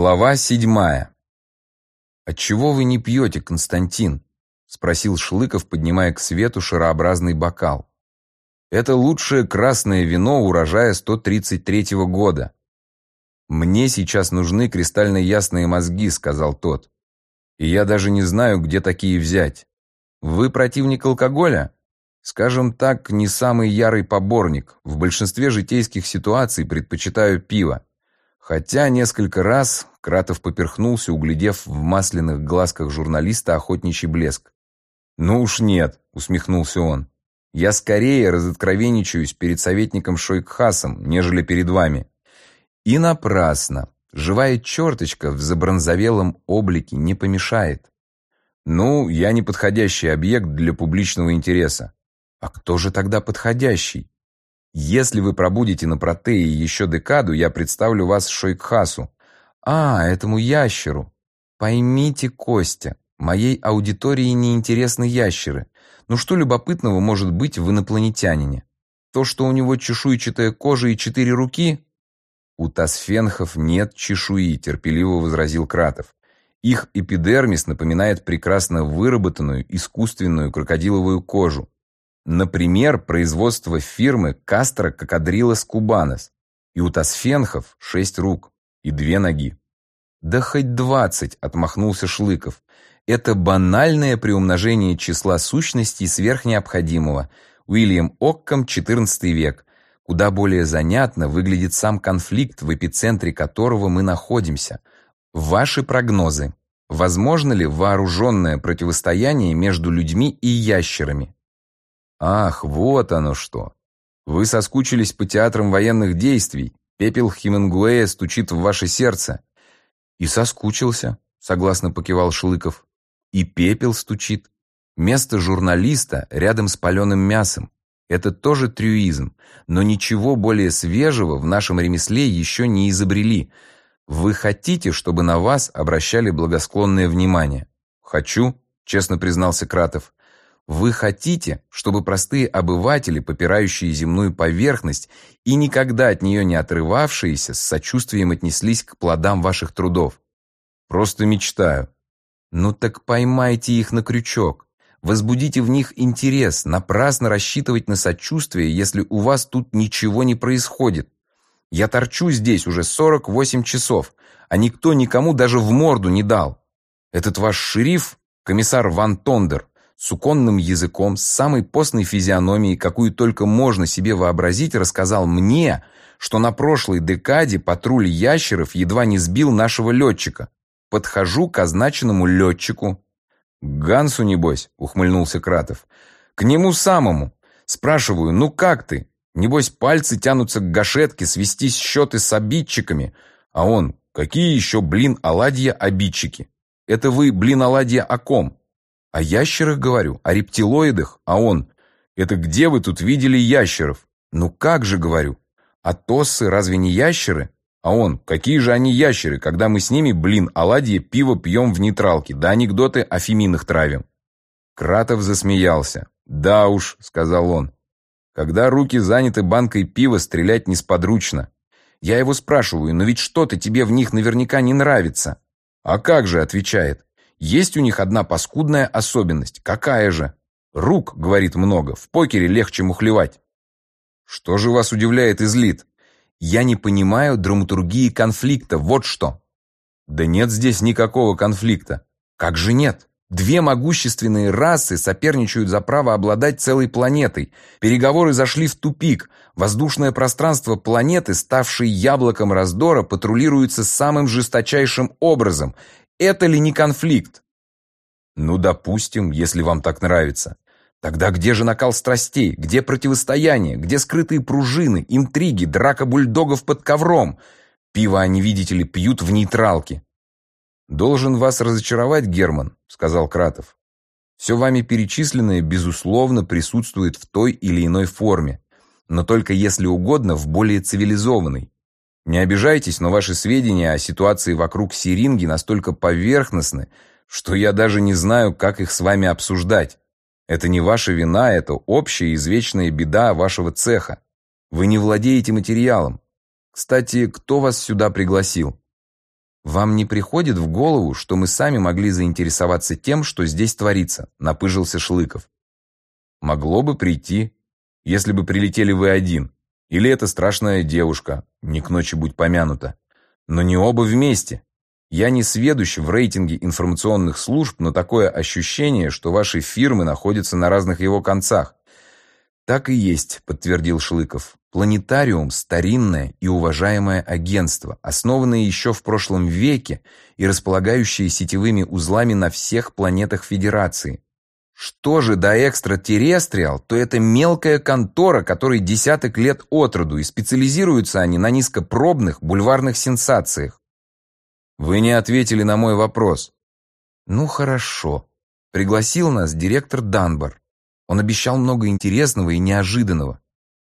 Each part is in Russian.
Глава седьмая. «Отчего вы не пьете, Константин?» — спросил Шлыков, поднимая к свету шарообразный бокал. «Это лучшее красное вино урожая 133-го года». «Мне сейчас нужны кристально ясные мозги», — сказал тот. «И я даже не знаю, где такие взять. Вы противник алкоголя?» «Скажем так, не самый ярый поборник. В большинстве житейских ситуаций предпочитаю пиво. Хотя несколько раз Кратов поперхнулся, углядев в масляных глазках журналиста охотничий блеск. «Ну уж нет», — усмехнулся он. «Я скорее разоткровенничаюсь перед советником Шойкхасом, нежели перед вами». И напрасно. Живая черточка в забронзовелом облике не помешает. Ну, я не подходящий объект для публичного интереса. А кто же тогда подходящий? Если вы пробудете на протее еще декаду, я представлю вас Шойкхасу. А, этому ящеру. Поймите, Костя, моей аудитории неинтересны ящеры. Ну что любопытного может быть в инопланетянине? То, что у него чешуйчатая кожа и четыре руки? У тасфенхов нет чешуи, терпеливо возразил Кратов. Их эпидермис напоминает прекрасно выработанную искусственную крокодиловую кожу. Например, производство фирмы Кастро Кокадрилос Кубанес. И у Тасфенхов шесть рук и две ноги. «Да хоть двадцать», — отмахнулся Шлыков. «Это банальное приумножение числа сущностей сверх необходимого. Уильям Оккам, XIV век. Куда более занятно выглядит сам конфликт, в эпицентре которого мы находимся. Ваши прогнозы. Возможно ли вооруженное противостояние между людьми и ящерами? Ах, вот оно что. Вы соскучились по театрам военных действий. Пепел Хемингуэя стучит в ваше сердце. И соскучился, согласно покивал Шлыков. И пепел стучит. Место журналиста рядом с паленым мясом. Это тоже трюизм, но ничего более свежего в нашем ремесле еще не изобрели. Вы хотите, чтобы на вас обращали благосклонное внимание? Хочу, честно признался Кратов. Вы хотите, чтобы простые обыватели, попирающие земную поверхность и никогда от нее не отрывавшиеся, с сочувствием отнеслись к плодам ваших трудов? Просто мечтаю. Ну так поймайте их на крючок. Возбудите в них интерес, напрасно рассчитывать на сочувствие, если у вас тут ничего не происходит. Я торчу здесь уже 48 часов, а никто никому даже в морду не дал. Этот ваш шериф, комиссар Ван Тондер, суконным языком, с самой постной физиономией, какую только можно себе вообразить, рассказал мне, что на прошлой декаде патруль ящеров едва не сбил нашего летчика. Подхожу к означенному летчику. «Гансу, небось», — ухмыльнулся Кратов. «К нему самому. Спрашиваю, ну как ты? Небось, пальцы тянутся к гашетке, свести счеты с обидчиками. А он, какие еще, блин, оладья обидчики? Это вы, блин, оладья о ком? О ящерах говорю, о рептилоидах, а он... Это где вы тут видели ящеров? Ну как же, говорю. А тоссы разве не ящеры? А он, какие же они ящеры, когда мы с ними, блин, оладьи, пиво пьем в нейтралке, да анекдоты о феминах травим. Кратов засмеялся. «Да уж», — сказал он, — «когда руки заняты банкой пива, стрелять несподручно. Я его спрашиваю, но ведь что-то тебе в них наверняка не нравится». «А как же», — отвечает, есть у них одна паскудная особенность. Какая же? Рук, говорит много, в покере легче мухлевать. Что же вас удивляет и злит? Я не понимаю драматургии конфликта, вот что. Да нет здесь никакого конфликта. Как же нет? Две могущественные расы соперничают за право обладать целой планетой. Переговоры зашли в тупик. Воздушное пространство планеты, ставшей яблоком раздора, патрулируется самым жесточайшим образом. Это ли не конфликт? Ну, допустим, если вам так нравится. Тогда где же накал страстей? Где противостояние? Где скрытые пружины, интриги, драка бульдогов под ковром? Пиво они, видите ли, пьют в нейтралке. «Должен вас разочаровать, Герман», — сказал Кратов. «Все вами перечисленное, безусловно, присутствует в той или иной форме, но только, если угодно, в более цивилизованной. Не обижайтесь, но ваши сведения о ситуации вокруг Сиринги настолько поверхностны, что я даже не знаю, как их с вами обсуждать. Это не ваша вина, это общая извечная беда вашего цеха. Вы не владеете материалом. Кстати, кто вас сюда пригласил? «Вам не приходит в голову, что мы сами могли заинтересоваться тем, что здесь творится?» – напыжился Шлыков. «Могло бы прийти, если бы прилетели вы один. Или эта страшная девушка, не к ночи будь помянута. Но не оба вместе. Я не сведущ в рейтинге информационных служб, но такое ощущение, что ваши фирмы находятся на разных его концах. Так и есть, подтвердил Шлыков. Планетариум – старинное и уважаемое агентство, основанное еще в прошлом веке и располагающее сетевыми узлами на всех планетах Федерации. Что же до экстратерестриал, то это мелкая контора, которой десяток лет от роду, и специализируются они на низкопробных бульварных сенсациях. Вы не ответили на мой вопрос. Ну хорошо. Пригласил нас директор Данбар. Он обещал много интересного и неожиданного.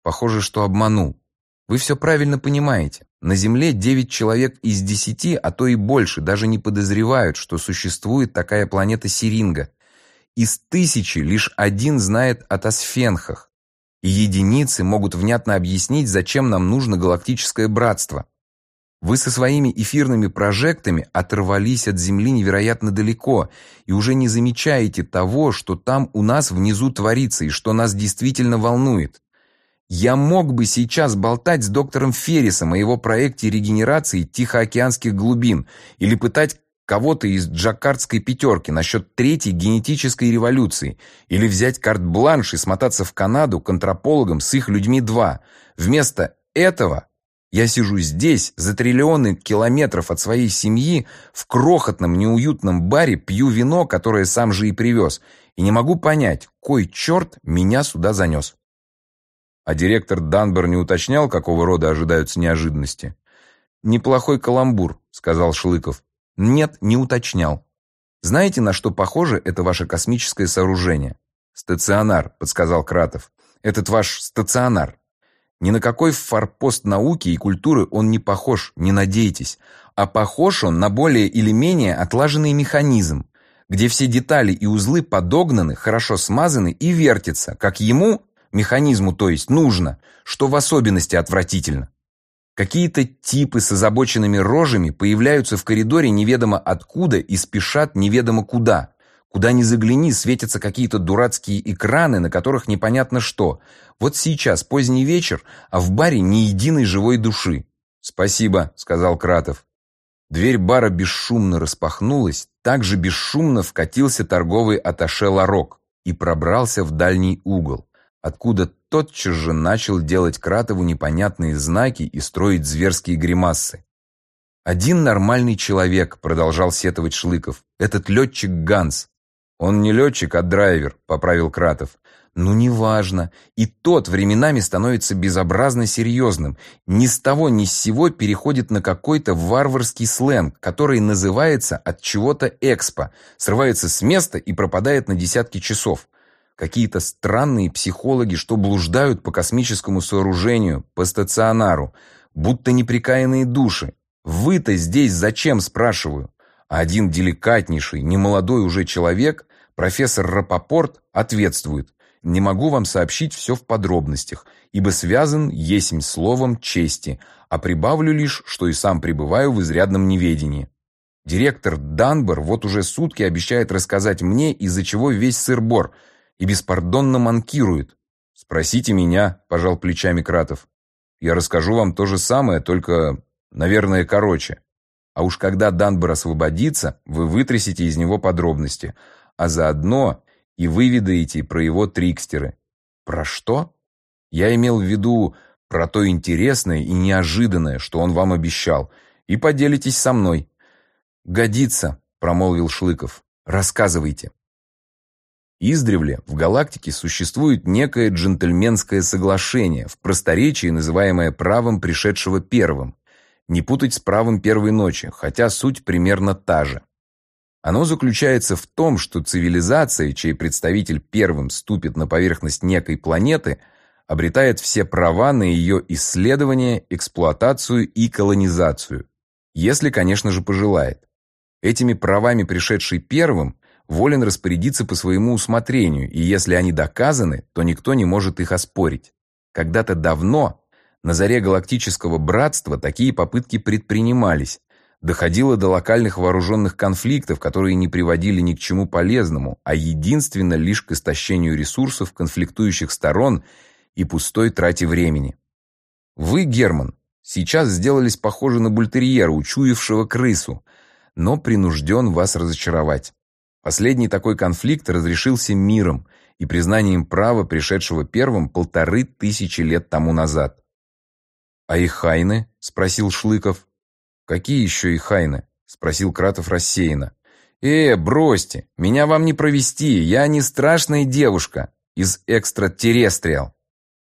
Похоже, что обманул. Вы все правильно понимаете. На Земле 9 человек из 10, а то и больше, даже не подозревают, что существует такая планета Сиринга. Из тысячи лишь один знает о Тосфенхах. И единицы могут внятно объяснить, зачем нам нужно галактическое братство. Вы со своими эфирными прожектами оторвались от Земли невероятно далеко и уже не замечаете того, что там у нас внизу творится и что нас действительно волнует. Я мог бы сейчас болтать с доктором Феррисом о его проекте регенерации Тихоокеанских глубин или пытать кого-то из джаккардской пятерки насчет третьей генетической революции или взять карт-бланш и смотаться в Канаду к антропологам с их людьми два. Вместо этого я сижу здесь, за триллионы километров от своей семьи, в крохотном неуютном баре, пью вино, которое сам же и привез, и не могу понять, кой черт меня сюда занес. А директор Данбер не уточнял, какого рода ожидаются неожиданности. «Неплохой каламбур», — сказал Шлыков. «Нет, не уточнял. Знаете, на что похоже это ваше космическое сооружение?» «Стационар», — подсказал Кратов. «Этот ваш стационар. Ни на какой форпост науки и культуры он не похож, не надейтесь. А похож он на более или менее отлаженный механизм, где все детали и узлы подогнаны, хорошо смазаны и вертятся, как ему, механизму то есть, нужно, что в особенности отвратительно. Какие-то типы с озабоченными рожами появляются в коридоре неведомо откуда и спешат неведомо куда. Куда ни загляни, светятся какие-то дурацкие экраны, на которых непонятно что. Вот сейчас поздний вечер, а в баре ни единой живой души. «Спасибо», — сказал Кратов. Дверь бара бесшумно распахнулась, так же бесшумно вкатился торговый аташе Ларок и пробрался в дальний угол, откуда тотчас же начал делать Кратову непонятные знаки и строить зверские гримасы. «Один нормальный человек», — продолжал сетовать Шлыков, — «этот летчик Ганс. «Он не летчик, а драйвер», — поправил Кратов. «Ну, неважно. И тот временами становится безобразно серьезным. Ни с того ни с сего переходит на какой-то варварский сленг, который называется от чего-то экспо, срывается с места и пропадает на десятки часов. Какие-то странные психологи, что блуждают по космическому сооружению, по стационару, будто неприкаянные души. Вы-то здесь зачем, спрашиваю?» А один деликатнейший, немолодой уже человек Профессор Рапопорт ответствует. Не могу вам сообщить все в подробностях, ибо связан есмь словом чести, а прибавлю лишь, что и сам пребываю в изрядном неведении. Директор Данбер вот уже сутки обещает рассказать мне, из-за чего весь сыр-бор, и беспардонно манкирует. «Спросите меня», – пожал плечами Кратов. «Я расскажу вам то же самое, только, наверное, короче. А уж когда Данбер освободится, вы вытрясете из него подробности – а заодно и выведаете про его трикстеры. Про что? Я имел в виду про то интересное и неожиданное, что он вам обещал, и поделитесь со мной. Годится, промолвил Шлыков. Рассказывайте. Издревле в галактике существует некое джентльменское соглашение, в просторечии называемое правом пришедшего первым. Не путать с правом первой ночи, хотя суть примерно та же. Оно заключается в том, что цивилизация, чей представитель первым ступит на поверхность некой планеты, обретает все права на ее исследование, эксплуатацию и колонизацию, если, конечно же, пожелает. Этими правами пришедший первым волен распорядиться по своему усмотрению, и если они доказаны, то никто не может их оспорить. Когда-то давно, на заре галактического братства, такие попытки предпринимались, доходило до локальных вооруженных конфликтов, которые не приводили ни к чему полезному, а единственно лишь к истощению ресурсов конфликтующих сторон и пустой трате времени. Вы, Герман, сейчас сделались похожи на бультерьера, учуявшего крысу, но принужден вас разочаровать. Последний такой конфликт разрешился миром и признанием права, пришедшего первым полторы тысячи лет тому назад. «А и хайны?» – спросил Шлыков. «Какие еще и хайны?» – спросил Кратов рассеянно. «Э, бросьте, меня вам не провести, я не страшная девушка из экстратерестриал».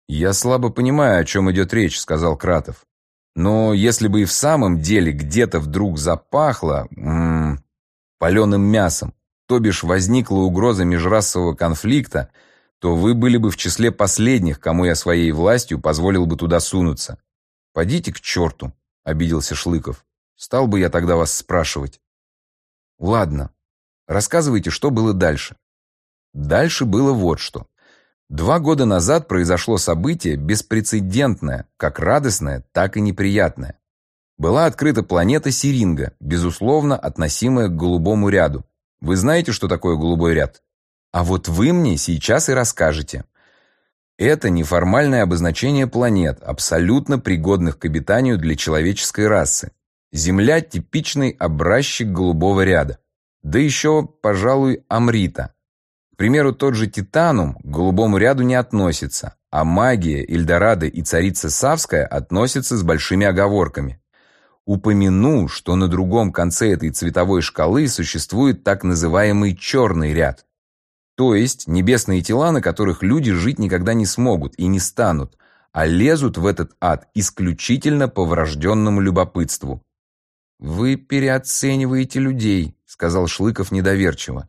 «Я слабо понимаю, о чем идет речь», – сказал Кратов. «Но если бы и в самом деле где-то вдруг запахло м -м, паленым мясом, то бишь возникла угроза межрасового конфликта, то вы были бы в числе последних, кому я своей властью позволил бы туда сунуться. «Подите к черту», — обиделся Шлыков. «Стал бы я тогда вас спрашивать». «Ладно, рассказывайте, что было дальше». Дальше было вот что. Два года назад произошло событие беспрецедентное, как радостное, так и неприятное. Была открыта планета Сиринга, безусловно относимая к голубому ряду. Вы знаете, что такое голубой ряд? А вот вы мне сейчас и расскажете. Это неформальное обозначение планет, абсолютно пригодных к обитанию для человеческой расы. Земля – типичный образчик голубого ряда. Да еще, пожалуй, Амрита. К примеру, тот же Титанум к голубому ряду не относится, а магия, Эльдорадо и царица Савская относятся с большими оговорками. Упомяну, что на другом конце этой цветовой шкалы существует так называемый черный ряд. То есть небесные тела, на которых люди жить никогда не смогут и не станут, а лезут в этот ад исключительно по врожденному любопытству. «Вы переоцениваете людей», — сказал Шлыков недоверчиво.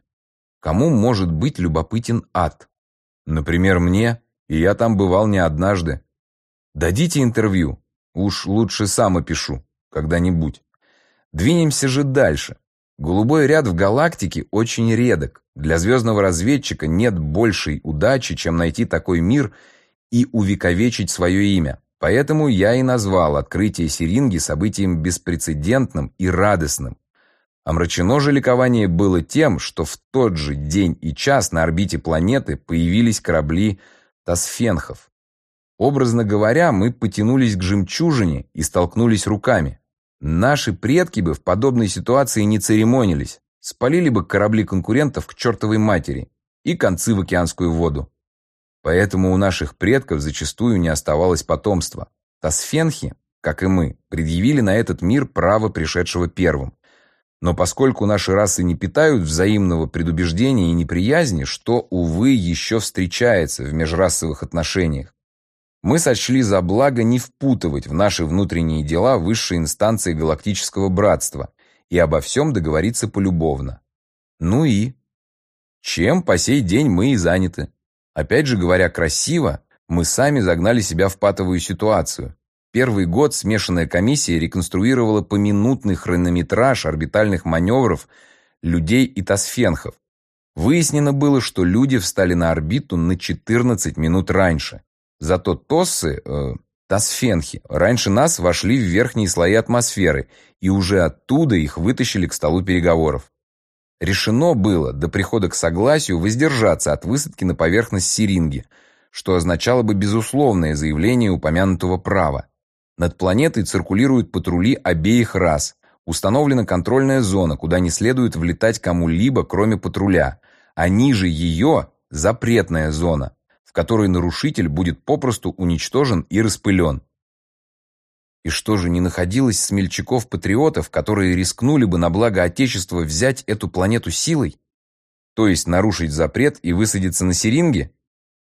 «Кому может быть любопытен ад? Например, мне, и я там бывал не однажды. Дадите интервью, уж лучше сам опишу» когда-нибудь. Двинемся же дальше. Голубой ряд в галактике очень редок. Для звездного разведчика нет большей удачи, чем найти такой мир и увековечить свое имя. Поэтому я и назвал открытие Сиринги событием беспрецедентным и радостным. Омрачено же ликование было тем, что в тот же день и час на орбите планеты появились корабли Тасфенхов. Образно говоря, мы потянулись к жемчужине и столкнулись руками. Наши предки бы в подобной ситуации не церемонились, спалили бы корабли конкурентов к чертовой матери и концы в океанскую воду. Поэтому у наших предков зачастую не оставалось потомства. Тасфенхи, как и мы, предъявили на этот мир право пришедшего первым. Но поскольку наши расы не питают взаимного предубеждения и неприязни, что, увы, еще встречается в межрасовых отношениях, мы сочли за благо не впутывать в наши внутренние дела высшие инстанции галактического братства и обо всем договориться полюбовно. Ну и? Чем по сей день мы и заняты. Опять же говоря красиво, мы сами загнали себя в патовую ситуацию. Первый год смешанная комиссия реконструировала поминутный хронометраж орбитальных маневров людей и тосфенхов. Выяснено было, что люди встали на орбиту на 14 минут раньше. Зато тоссы, э, тосфенхи, раньше нас вошли в верхние слои атмосферы, и уже оттуда их вытащили к столу переговоров. Решено было до прихода к согласию воздержаться от высадки на поверхность Сиринги, что означало бы безусловное заявление упомянутого права. Над планетой циркулируют патрули обеих рас. Установлена контрольная зона, куда не следует влетать кому-либо, кроме патруля, а ниже ее – запретная зона – в которой нарушитель будет попросту уничтожен и распылен. И что же, не находилось смельчаков-патриотов, которые рискнули бы на благо Отечества взять эту планету силой? То есть нарушить запрет и высадиться на Серинге?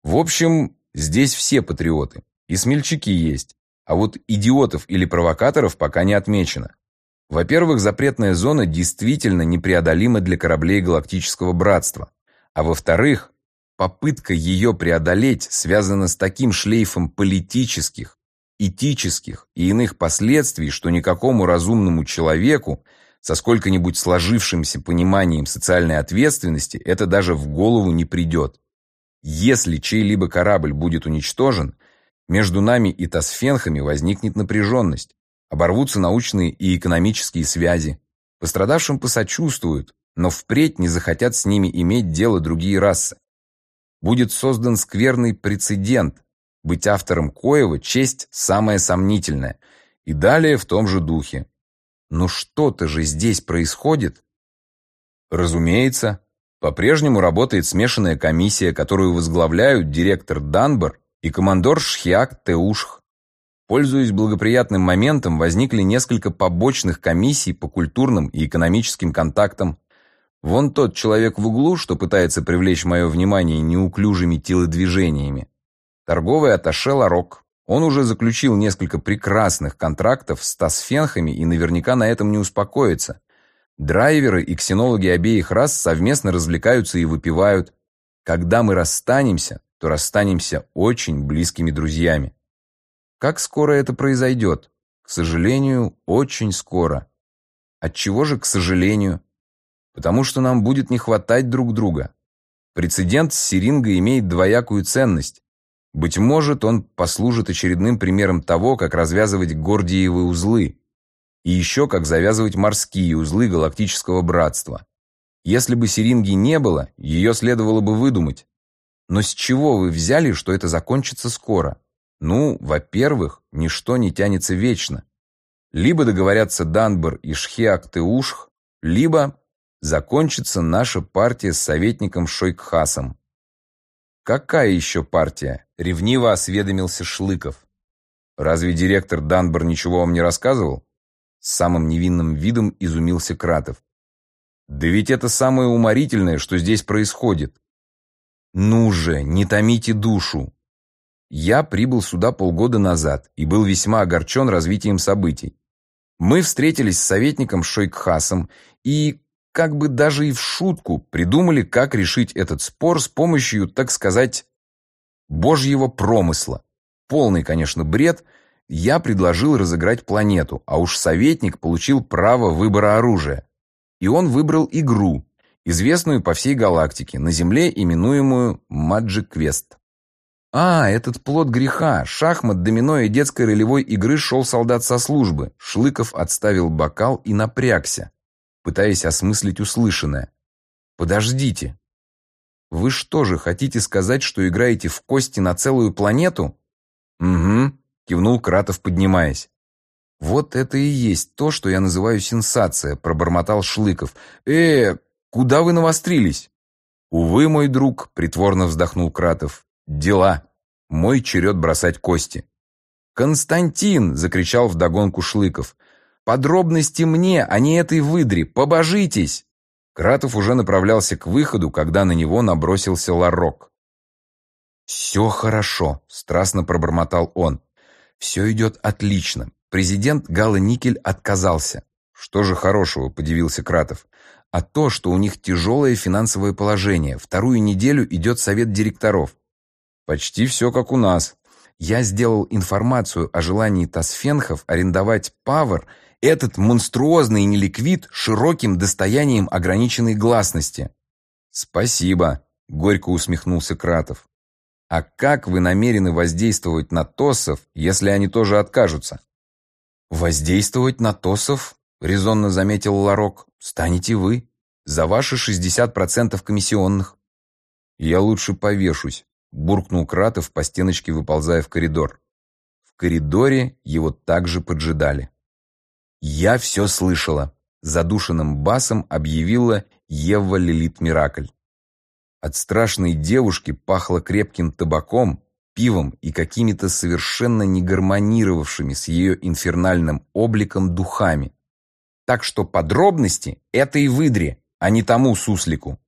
В общем, здесь все патриоты. И смельчаки есть. А вот идиотов или провокаторов пока не отмечено. Во-первых, запретная зона действительно непреодолима для кораблей Галактического Братства. А во-вторых, Попытка ее преодолеть связана с таким шлейфом политических, этических и иных последствий, что никакому разумному человеку со сколько-нибудь сложившимся пониманием социальной ответственности это даже в голову не придет. Если чей-либо корабль будет уничтожен, между нами и Тасфенхами возникнет напряженность. оборвутся научные и экономические связи. Пострадавшим посочувствуют, но впредь не захотят с ними иметь дело другие расы. Будет создан скверный прецедент. Быть автором Коева – честь самая сомнительная. И далее в том же духе. Но что-то же здесь происходит. Разумеется, по-прежнему работает смешанная комиссия, которую возглавляют директор Данбар и командор Шхиак Теушх. Пользуясь благоприятным моментом, возникли несколько побочных комиссий по культурным и экономическим контактам. Вон тот человек в углу, что пытается привлечь мое внимание неуклюжими телодвижениями. Торговый атташе Ларок. Он уже заключил несколько прекрасных контрактов с Тасфенхами и наверняка на этом не успокоится. Драйверы и ксенологи обеих рас совместно развлекаются и выпивают. Когда мы расстанемся, то расстанемся очень близкими друзьями. Как скоро это произойдет? К сожалению, очень скоро. От чего же к сожалению? Потому что нам будет не хватать друг друга. Прецедент с Сиринго имеет двоякую ценность. Быть может, он послужит очередным примером того, как развязывать гордиевы узлы, и еще как завязывать морские узлы галактического братства. Если бы Сиринги не было, ее следовало бы выдумать. Но с чего вы взяли, что это закончится скоро? Ну, во-первых, ничто не тянется вечно. Либо договорятся Данбар и Шхиак-Теушх, либо закончится наша партия с советником Шойкхасом. «Какая еще партия?» — ревниво осведомился Шлыков. «Разве директор Данбар ничего вам не рассказывал?» С самым невинным видом изумился Кратов. «Да ведь это самое уморительное, что здесь происходит». «Ну же, не томите душу!» Я прибыл сюда полгода назад и был весьма огорчен развитием событий. Мы встретились с советником Шойкхасом и, как бы даже и в шутку, придумали, как решить этот спор с помощью, так сказать, божьего промысла. Полный, конечно, бред. Я предложил разыграть планету, а уж советник получил право выбора оружия. И он выбрал игру, известную по всей галактике, на Земле именуемую Magic Quest. А, этот плод греха, шахмат, домино и детской ролевой игры шел солдат со службы. Шлыков отставил бокал и напрягся, пытаясь осмыслить услышанное. Подождите. Вы что же, хотите сказать, что играете в кости на целую планету? Угу, кивнул Кратов, поднимаясь. Вот это и есть то, что я называю сенсация, пробормотал Шлыков. Э, куда вы навострились? Увы, мой друг, притворно вздохнул Кратов. Дела. Мой черед бросать кости. «Константин!» — закричал вдогонку Шлыков. «Подробности мне, а не этой выдре! Побожитесь!» Кратов уже направлялся к выходу, когда на него набросился Ларок. «Все хорошо», — страстно пробормотал он. «Все идет отлично. Президент Гала Никель отказался». «Что же хорошего?» — подивился Кратов. «А то, что у них тяжелое финансовое положение. Вторую неделю идет совет директоров. Почти все как у нас. Я сделал информацию о желании Тасфенхов арендовать Павер, этот монструозный неликвид широким достоянием ограниченной гласности. Спасибо, горько усмехнулся Кратов. А как вы намерены воздействовать на Тосов, если они тоже откажутся? Воздействовать на Тосов, резонно заметил Ларок, станете вы. За ваши 60% комиссионных. Я лучше повешусь, буркнул Кратов по стеночке, выползая в коридор. В коридоре его также поджидали. «Я все слышала», — задушенным басом объявила Ева Лилит Миракль. От страшной девушки пахло крепким табаком, пивом и какими-то совершенно не гармонировавшими с ее инфернальным обликом духами. Так что подробности — это и выдре, а не тому суслику.